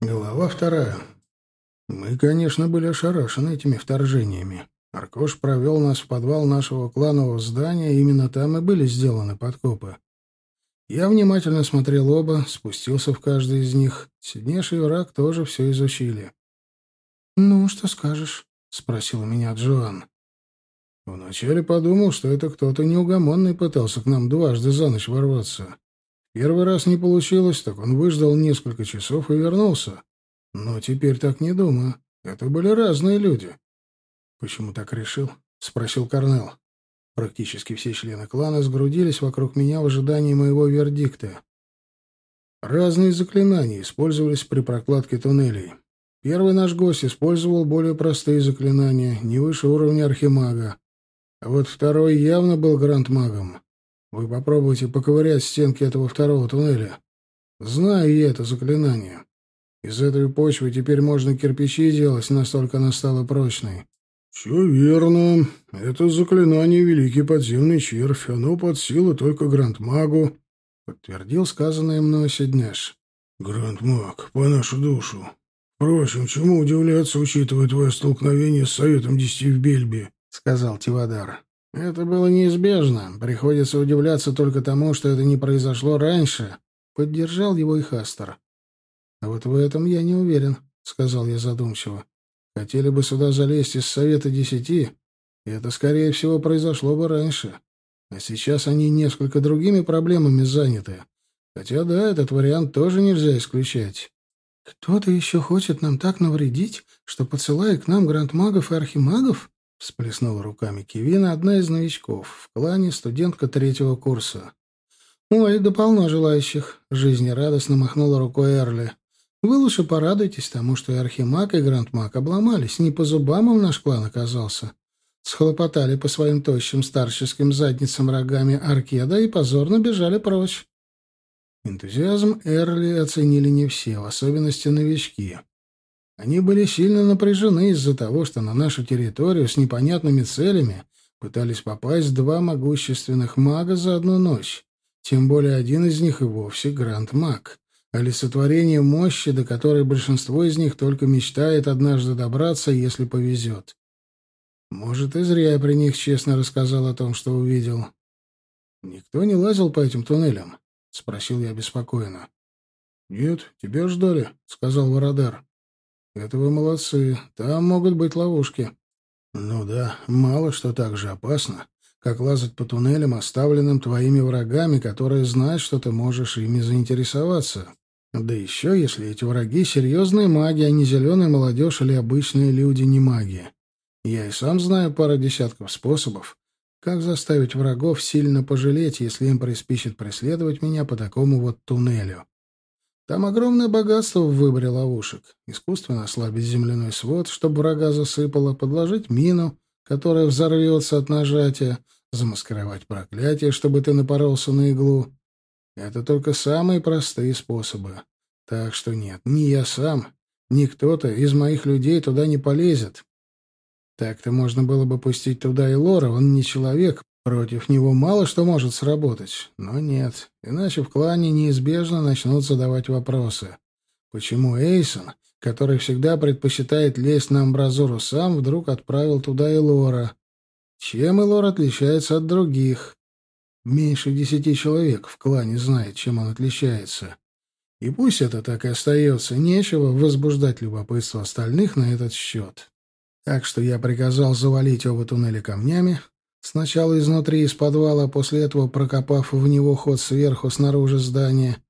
Глава вторая. Мы, конечно, были ошарашены этими вторжениями. Аркош провел нас в подвал нашего кланового здания, именно там и были сделаны подкопы. Я внимательно смотрел оба, спустился в каждый из них. Сильнейший враг тоже все изучили. «Ну, что скажешь?» — спросила меня Джоан. Вначале подумал, что это кто-то неугомонный пытался к нам дважды за ночь ворваться. Первый раз не получилось, так он выждал несколько часов и вернулся. Но теперь так не думаю. Это были разные люди. «Почему так решил?» — спросил Корнел. Практически все члены клана сгрудились вокруг меня в ожидании моего вердикта. Разные заклинания использовались при прокладке туннелей. Первый наш гость использовал более простые заклинания, не выше уровня архимага. А вот второй явно был гранд-магом. Вы попробуйте поковырять стенки этого второго туннеля. Знаю я это заклинание. Из этой почвы теперь можно кирпичи делать, настолько она стала прочной. — Все верно. Это заклинание Великий Подземный Червь. Оно под силу только Грандмагу, — подтвердил сказанное мной Сиднеш. — Грандмаг, по нашу душу. Впрочем, чему удивляться, учитывая твое столкновение с Советом Десяти в Бельбе, — сказал Тивадар. Это было неизбежно. Приходится удивляться только тому, что это не произошло раньше. Поддержал его и Хастер. А вот в этом я не уверен, сказал я задумчиво. Хотели бы сюда залезть из Совета Десяти, и это, скорее всего, произошло бы раньше. А сейчас они несколько другими проблемами заняты. Хотя да, этот вариант тоже нельзя исключать. Кто-то еще хочет нам так навредить, что посылает к нам грандмагов и архимагов? — всплеснула руками Кивина, одна из новичков, в клане студентка третьего курса. «Ой, да полно желающих!» — жизнерадостно махнула рукой Эрли. «Вы лучше порадуйтесь тому, что и Архимаг, и Грандмаг обломались. Не по зубам им наш клан оказался. Схлопотали по своим тощим старческим задницам рогами Аркеда и позорно бежали прочь». Энтузиазм Эрли оценили не все, в особенности новички. Они были сильно напряжены из-за того, что на нашу территорию с непонятными целями пытались попасть два могущественных мага за одну ночь. Тем более один из них и вовсе гранд-маг. Олицетворение мощи, до которой большинство из них только мечтает однажды добраться, если повезет. Может, и зря я при них честно рассказал о том, что увидел. «Никто не лазил по этим туннелям?» — спросил я беспокойно. «Нет, тебя ждали», — сказал Вородар. Это вы молодцы. Там могут быть ловушки. Ну да, мало что так же опасно, как лазать по туннелям, оставленным твоими врагами, которые знают, что ты можешь ими заинтересоваться. Да еще, если эти враги — серьезные маги, а не зеленая молодежь или обычные люди, не маги. Я и сам знаю пару десятков способов, как заставить врагов сильно пожалеть, если им приспичит преследовать меня по такому вот туннелю. Там огромное богатство в выборе ловушек. Искусственно ослабить земляной свод, чтобы врага засыпало, подложить мину, которая взорвется от нажатия, замаскировать проклятие, чтобы ты напоролся на иглу. Это только самые простые способы. Так что нет, ни я сам, ни кто-то из моих людей туда не полезет. Так-то можно было бы пустить туда и Лора, он не человек, Против него мало что может сработать, но нет, иначе в клане неизбежно начнут задавать вопросы. Почему Эйсон, который всегда предпочитает лезть на амбразуру сам, вдруг отправил туда и Лора? Чем Элор отличается от других? Меньше десяти человек в клане знает, чем он отличается. И пусть это так и остается, нечего возбуждать любопытство остальных на этот счет. Так что я приказал завалить оба туннеля камнями, Сначала изнутри из подвала, после этого прокопав в него ход сверху снаружи здания.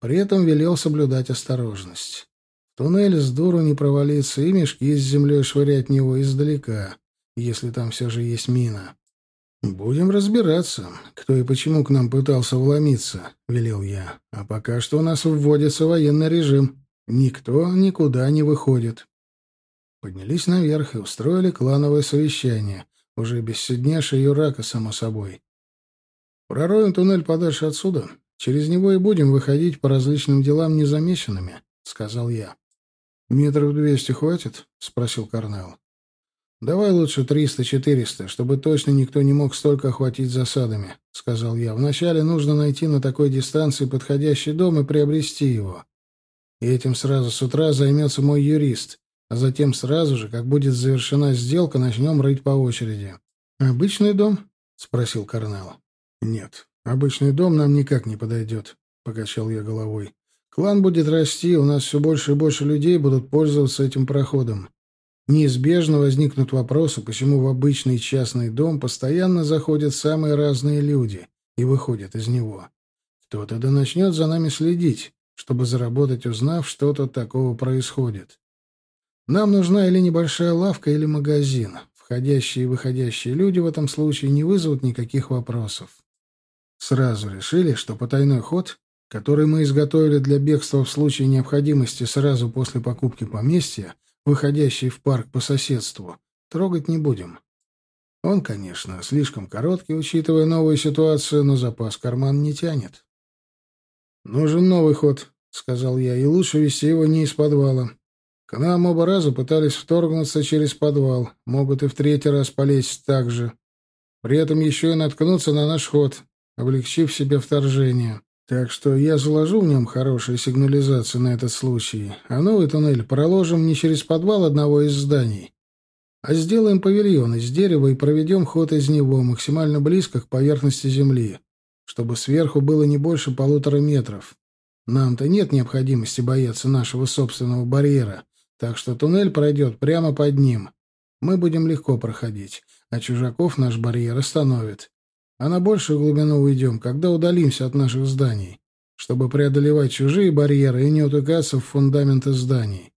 При этом велел соблюдать осторожность. Туннель с дуру не провалиться и мешки с землей швырять в него издалека, если там все же есть мина. «Будем разбираться, кто и почему к нам пытался вломиться», — велел я. «А пока что у нас вводится военный режим. Никто никуда не выходит». Поднялись наверх и устроили клановое совещание, уже без Сиднеша и Юрака, само собой. Пророем туннель подальше отсюда. Через него и будем выходить по различным делам незамеченными, — сказал я. — Метров двести хватит? — спросил Корнел. — Давай лучше триста-четыреста, чтобы точно никто не мог столько охватить засадами, — сказал я. — Вначале нужно найти на такой дистанции подходящий дом и приобрести его. И этим сразу с утра займется мой юрист, а затем сразу же, как будет завершена сделка, начнем рыть по очереди. «Обычный дом?» — спросил Корнелл. «Нет, обычный дом нам никак не подойдет», — покачал я головой. «Клан будет расти, у нас все больше и больше людей будут пользоваться этим проходом. Неизбежно возникнут вопросы, почему в обычный частный дом постоянно заходят самые разные люди и выходят из него. Кто-то да начнет за нами следить, чтобы заработать, узнав, что тут такого происходит. Нам нужна или небольшая лавка, или магазин. Входящие и выходящие люди в этом случае не вызовут никаких вопросов. Сразу решили, что потайной ход, который мы изготовили для бегства в случае необходимости сразу после покупки поместья, выходящий в парк по соседству, трогать не будем. Он, конечно, слишком короткий, учитывая новую ситуацию, но запас карман не тянет. «Нужен новый ход», — сказал я, — «и лучше вести его не из подвала. К нам оба раза пытались вторгнуться через подвал, могут и в третий раз полезть так же. При этом еще и наткнуться на наш ход, облегчив себе вторжение. Так что я заложу в нем хорошие сигнализации на этот случай, а новый туннель проложим не через подвал одного из зданий, а сделаем павильон из дерева и проведем ход из него максимально близко к поверхности земли, чтобы сверху было не больше полутора метров. Нам-то нет необходимости бояться нашего собственного барьера, так что туннель пройдет прямо под ним. Мы будем легко проходить, а чужаков наш барьер остановит. А на большую глубину уйдем, когда удалимся от наших зданий, чтобы преодолевать чужие барьеры и не утыкаться в фундаменты зданий.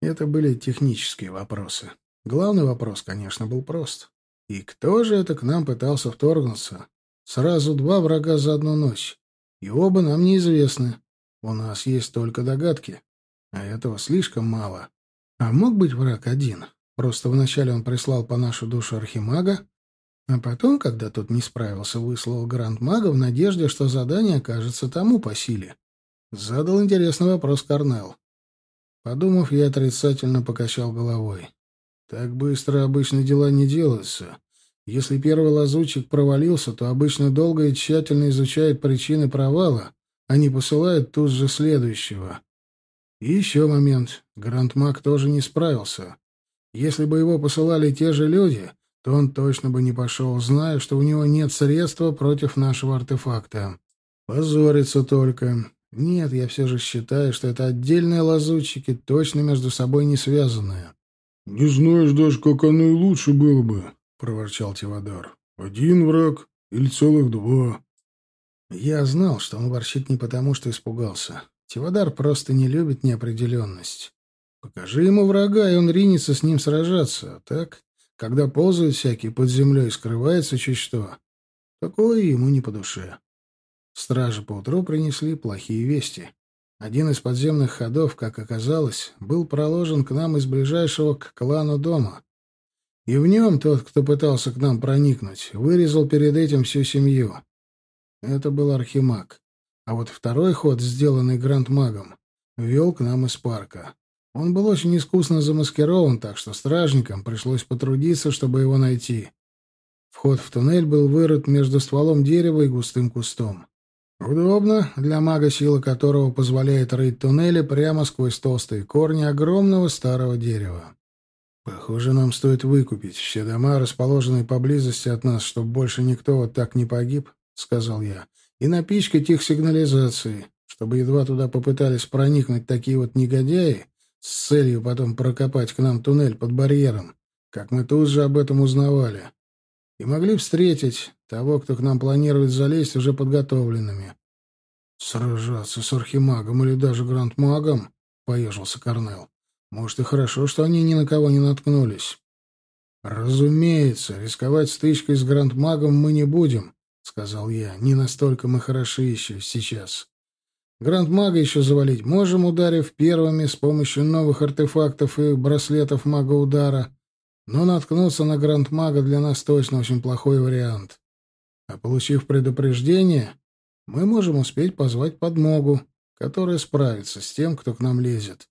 Это были технические вопросы. Главный вопрос, конечно, был прост. И кто же это к нам пытался вторгнуться? Сразу два врага за одну ночь. И оба нам неизвестны. У нас есть только догадки. А этого слишком мало. А мог быть враг один? Просто вначале он прислал по нашу душу архимага, а потом, когда тот не справился, выслал гранд-мага в надежде, что задание окажется тому по силе. Задал интересный вопрос Корнелл. Подумав, я отрицательно покачал головой. Так быстро обычно дела не делаются. Если первый лазутчик провалился, то обычно долго и тщательно изучает причины провала, а не посылает тут же следующего. И еще момент. Гранд-маг тоже не справился. Если бы его посылали те же люди, то он точно бы не пошел, зная, что у него нет средства против нашего артефакта. Позориться только. Нет, я все же считаю, что это отдельные лазутчики, точно между собой не связанные. — Не знаешь даже, как оно и лучше было бы, — проворчал Тивадар. — Один враг или целых два? Я знал, что он ворчит не потому, что испугался. Тивадар просто не любит неопределенность. Покажи ему врага, и он ринется с ним сражаться. А так, когда ползают всякие под землей скрывается чуть что, такое ему не по душе. Стражи поутру принесли плохие вести. Один из подземных ходов, как оказалось, был проложен к нам из ближайшего к клану дома. И в нем тот, кто пытался к нам проникнуть, вырезал перед этим всю семью. Это был архимаг. А вот второй ход, сделанный гранд-магом, вел к нам из парка. Он был очень искусно замаскирован, так что стражникам пришлось потрудиться, чтобы его найти. Вход в туннель был вырыт между стволом дерева и густым кустом. Удобно для мага, сила которого позволяет рыть туннели прямо сквозь толстые корни огромного старого дерева. Похоже, нам стоит выкупить все дома, расположенные поблизости от нас, чтобы больше никто вот так не погиб, — сказал я и напичкать их сигнализацией, чтобы едва туда попытались проникнуть такие вот негодяи с целью потом прокопать к нам туннель под барьером, как мы тут же об этом узнавали, и могли встретить того, кто к нам планирует залезть, уже подготовленными. «Сражаться с архимагом или даже грандмагом?» — поежился Корнел. «Может, и хорошо, что они ни на кого не наткнулись». «Разумеется, рисковать стычкой с грандмагом мы не будем», сказал я. «Не настолько мы хороши еще сейчас. Гранд-мага еще завалить можем, ударив первыми с помощью новых артефактов и браслетов мага-удара, но наткнуться на гранд-мага для нас точно очень плохой вариант. А получив предупреждение, мы можем успеть позвать подмогу, которая справится с тем, кто к нам лезет.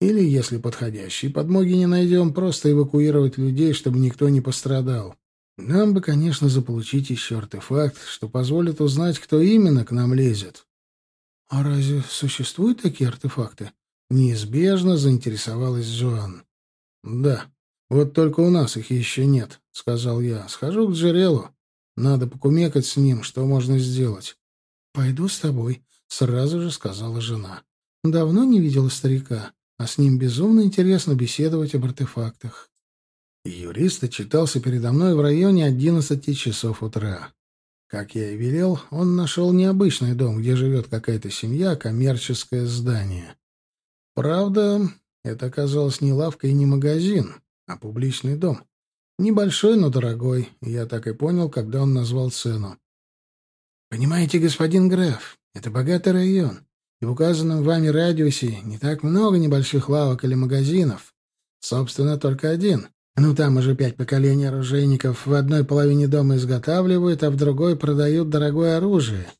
Или, если подходящей подмоги не найдем, просто эвакуировать людей, чтобы никто не пострадал. Нам бы, конечно, заполучить еще артефакт, что позволит узнать, кто именно к нам лезет. — А разве существуют такие артефакты? Неизбежно заинтересовалась Джоан. «Да, вот только у нас их еще нет», — сказал я. «Схожу к Джерелу. Надо покумекать с ним, что можно сделать». «Пойду с тобой», — сразу же сказала жена. «Давно не видела старика, а с ним безумно интересно беседовать об артефактах». Юрист отчитался передо мной в районе одиннадцати часов утра. Как я и велел, он нашел необычный дом, где живет какая-то семья, коммерческое здание. Правда, это оказалось не лавка и не магазин, а публичный дом. Небольшой, но дорогой. Я так и понял, когда он назвал цену. «Понимаете, господин граф, это богатый район, и в указанном вами радиусе не так много небольших лавок или магазинов. Собственно, только один. Ну, там уже пять поколений оружейников в одной половине дома изготавливают, а в другой продают дорогое оружие.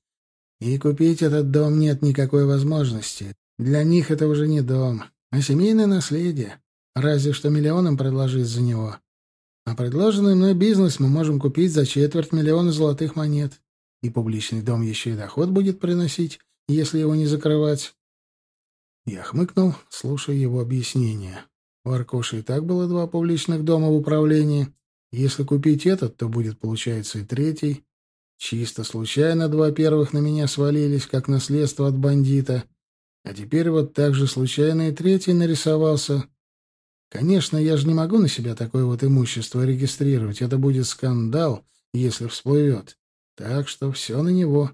И купить этот дом нет никакой возможности. Для них это уже не дом, а семейное наследие. Разве что миллионом предложить за него. А предложенный мной бизнес мы можем купить за четверть миллиона золотых монет. И публичный дом еще и доход будет приносить, если его не закрывать. Я хмыкнул, слушая его объяснение. У Аркоши и так было два публичных дома в управлении. Если купить этот, то будет, получается, и третий. Чисто случайно два первых на меня свалились, как наследство от бандита. А теперь вот так же случайно и третий нарисовался. Конечно, я же не могу на себя такое вот имущество регистрировать. Это будет скандал, если всплывет. Так что все на него.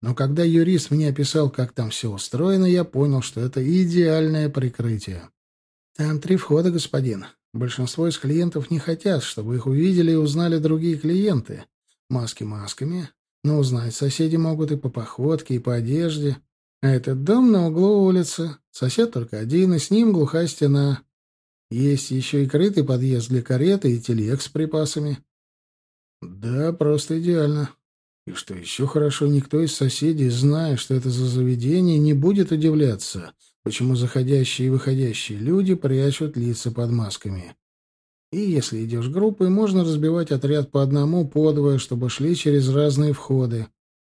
Но когда юрист мне описал, как там все устроено, я понял, что это идеальное прикрытие. Там три входа, господин. Большинство из клиентов не хотят, чтобы их увидели и узнали другие клиенты. Маски масками, но узнать соседи могут и по походке, и по одежде. А этот дом на углу улицы. Сосед только один, и с ним глухая стена. Есть еще и крытый подъезд для кареты и телег с припасами. Да, просто идеально. И что еще хорошо, никто из соседей, зная, что это за заведение, не будет удивляться, почему заходящие и выходящие люди прячут лица под масками. И если идешь группой, можно разбивать отряд по одному, подвое, чтобы шли через разные входы.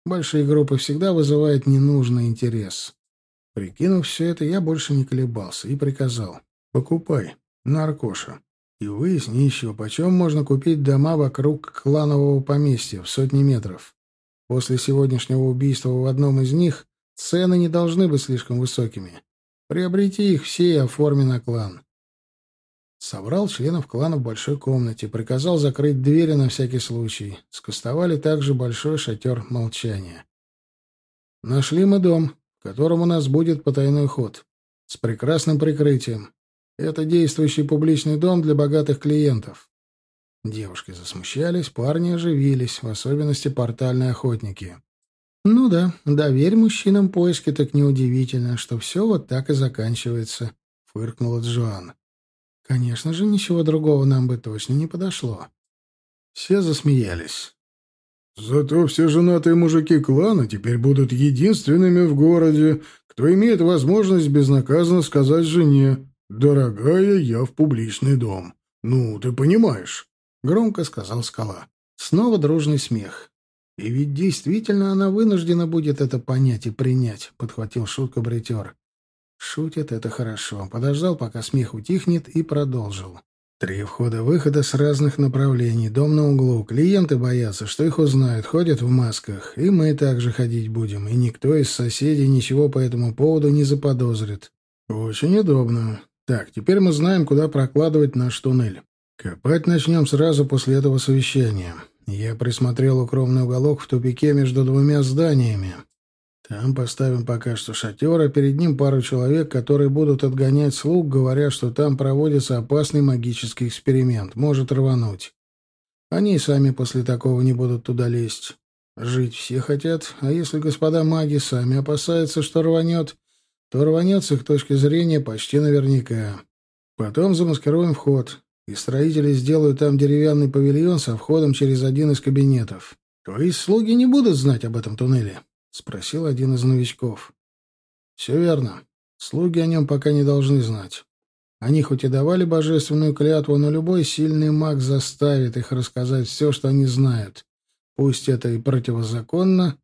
Большие группы всегда вызывают ненужный интерес. Прикинув все это, я больше не колебался и приказал. «Покупай. Наркоша. И выясни еще, почем можно купить дома вокруг кланового поместья в сотни метров. После сегодняшнего убийства в одном из них цены не должны быть слишком высокими. Приобрети их все и оформи на клан». Собрал членов клана в большой комнате, приказал закрыть двери на всякий случай. Скостовали также большой шатер молчания. Нашли мы дом, в котором у нас будет потайной ход, с прекрасным прикрытием. Это действующий публичный дом для богатых клиентов. Девушки засмущались, парни оживились, в особенности портальные охотники. «Ну да, доверь мужчинам поиски, так неудивительно, что все вот так и заканчивается», — фыркнула Джоан. Конечно же, ничего другого нам бы точно не подошло. Все засмеялись. Зато все женатые мужики клана теперь будут единственными в городе, кто имеет возможность безнаказанно сказать жене «Дорогая, я в публичный дом». «Ну, ты понимаешь», — громко сказал скала. Снова дружный смех. «И ведь действительно она вынуждена будет это понять и принять», — подхватил шутка бритер. Шутит это хорошо. Подождал, пока смех утихнет, и продолжил. Три входа-выхода с разных направлений, дом на углу. Клиенты боятся, что их узнают, ходят в масках. И мы также ходить будем, и никто из соседей ничего по этому поводу не заподозрит. Очень удобно. Так, теперь мы знаем, куда прокладывать наш туннель. Копать начнем сразу после этого совещания. Я присмотрел укромный уголок в тупике между двумя зданиями. Там поставим пока что шатер, а перед ним пару человек, которые будут отгонять слуг, говоря, что там проводится опасный магический эксперимент, может рвануть. Они сами после такого не будут туда лезть. Жить все хотят, а если господа маги сами опасаются, что рванет, то рванет с их точки зрения почти наверняка. Потом замаскируем вход, и строители сделают там деревянный павильон со входом через один из кабинетов. То есть слуги не будут знать об этом туннеле. — спросил один из новичков. «Все верно. Слуги о нем пока не должны знать. Они хоть и давали божественную клятву, но любой сильный маг заставит их рассказать все, что они знают. Пусть это и противозаконно,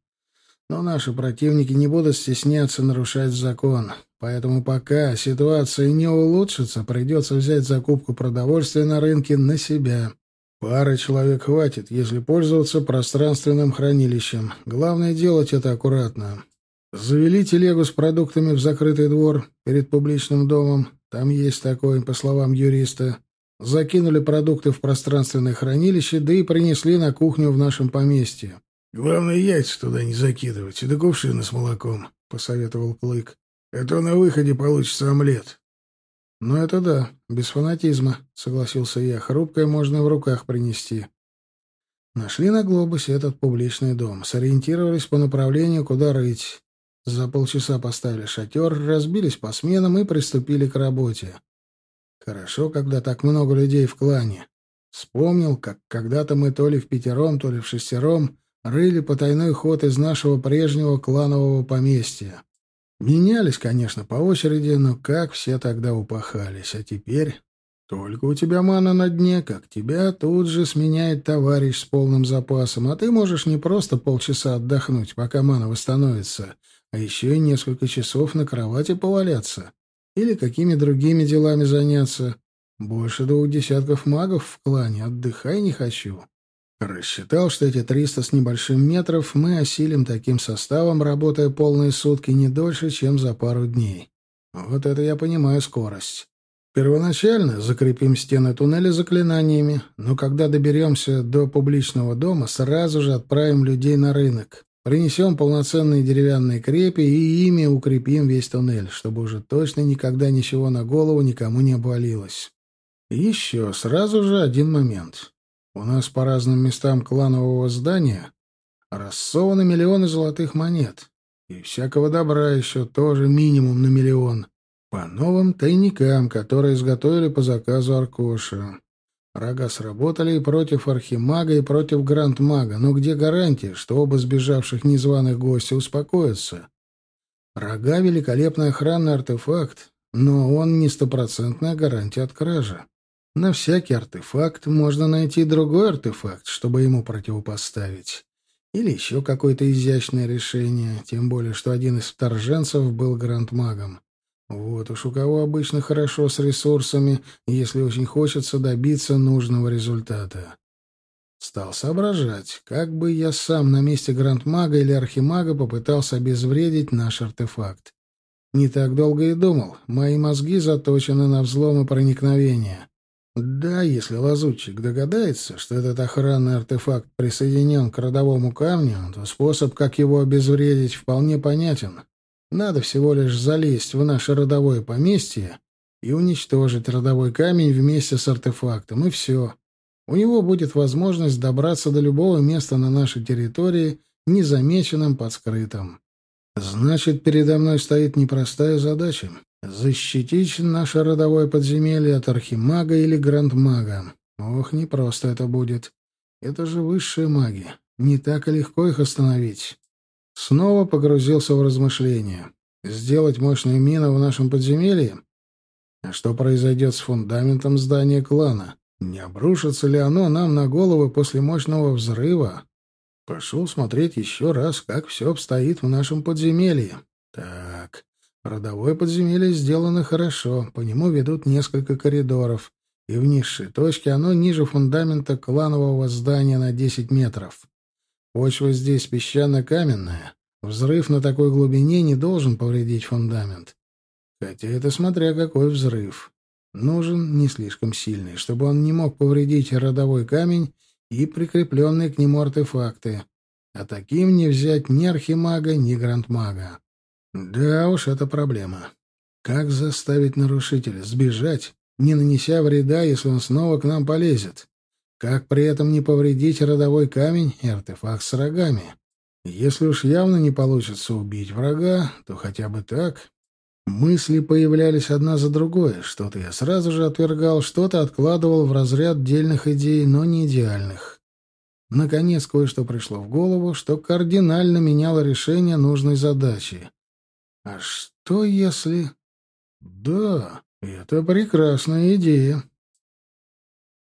но наши противники не будут стесняться нарушать закон. Поэтому пока ситуация не улучшится, придется взять закупку продовольствия на рынке на себя. Пары человек хватит, если пользоваться пространственным хранилищем. Главное делать это аккуратно. Завели телегу с продуктами в закрытый двор перед публичным домом. Там есть такой, по словам юриста. Закинули продукты в пространственное хранилище, да и принесли на кухню в нашем поместье. «Главное, яйца туда не закидывать, и до кувшина с молоком», — посоветовал Клык. «Это на выходе получится омлет». «Ну это да, без фанатизма», — согласился я. «Хрупкое можно в руках принести». Нашли на глобусе этот публичный дом, сориентировались по направлению, куда рыть. За полчаса поставили шатер, разбились по сменам и приступили к работе. Хорошо, когда так много людей в клане. Вспомнил, как когда-то мы то ли в пятером, то ли в шестером рыли потайной ход из нашего прежнего кланового поместья. Менялись, конечно, по очереди, но как все тогда упахались. А теперь только у тебя мана на дне, как тебя тут же сменяет товарищ с полным запасом, а ты можешь не просто полчаса отдохнуть, пока мана восстановится, а еще и несколько часов на кровати поваляться или какими другими делами заняться. Больше двух десятков магов в клане, отдыхай не хочу. Рассчитал, что эти триста с небольшим метров мы осилим таким составом, работая полные сутки не дольше, чем за пару дней. Вот это я понимаю скорость. Первоначально закрепим стены туннеля заклинаниями, но когда доберемся до публичного дома, сразу же отправим людей на рынок. Принесем полноценные деревянные крепи и ими укрепим весь туннель, чтобы уже точно никогда ничего на голову никому не обвалилось. И еще сразу же один момент. У нас по разным местам кланового здания рассованы миллионы золотых монет. И всякого добра еще тоже минимум на миллион. По новым тайникам, которые изготовили по заказу Аркоша. Рога сработали и против Архимага, и против Грандмага. Но где гарантия, что оба сбежавших незваных гостя успокоятся? Рога — великолепный охранный артефакт, но он не стопроцентная гарантия от кражи. На всякий артефакт можно найти другой артефакт, чтобы ему противопоставить. Или еще какое-то изящное решение, тем более, что один из вторженцев был грандмагом. Вот уж у кого обычно хорошо с ресурсами, если очень хочется добиться нужного результата. Стал соображать, как бы я сам на месте грандмага или архимага попытался обезвредить наш артефакт. Не так долго и думал, мои мозги заточены на взлом и проникновение. Да, если лазутчик догадается, что этот охранный артефакт присоединен к родовому камню, то способ, как его обезвредить, вполне понятен. Надо всего лишь залезть в наше родовое поместье и уничтожить родовой камень вместе с артефактом, и все. У него будет возможность добраться до любого места на нашей территории, незамеченным под скрытым. Значит, передо мной стоит непростая задача Защитить наше родовое подземелье от архимага или грандмага. Ох, не просто это будет. Это же высшие маги. Не так и легко их остановить. Снова погрузился в размышления. Сделать мощную мину в нашем подземелье? А что произойдет с фундаментом здания клана? Не обрушится ли оно нам на головы после мощного взрыва? Пошел смотреть еще раз, как все обстоит в нашем подземелье. Так, Родовое подземелье сделано хорошо, по нему ведут несколько коридоров, и в низшей точке оно ниже фундамента кланового здания на 10 метров. Почва здесь песчано-каменная. Взрыв на такой глубине не должен повредить фундамент. Хотя это смотря какой взрыв. Нужен не слишком сильный, чтобы он не мог повредить родовой камень и прикрепленные к нему артефакты. А таким не взять ни архимага, ни грандмага. Да уж, это проблема. Как заставить нарушителя сбежать, не нанеся вреда, если он снова к нам полезет? Как при этом не повредить родовой камень и артефакт с рогами? Если уж явно не получится убить врага, то хотя бы так. Мысли появлялись одна за другой. Что-то я сразу же отвергал, что-то откладывал в разряд дельных идей, но не идеальных. Наконец кое-что пришло в голову, что кардинально меняло решение нужной задачи. А что если... Да, это прекрасная идея.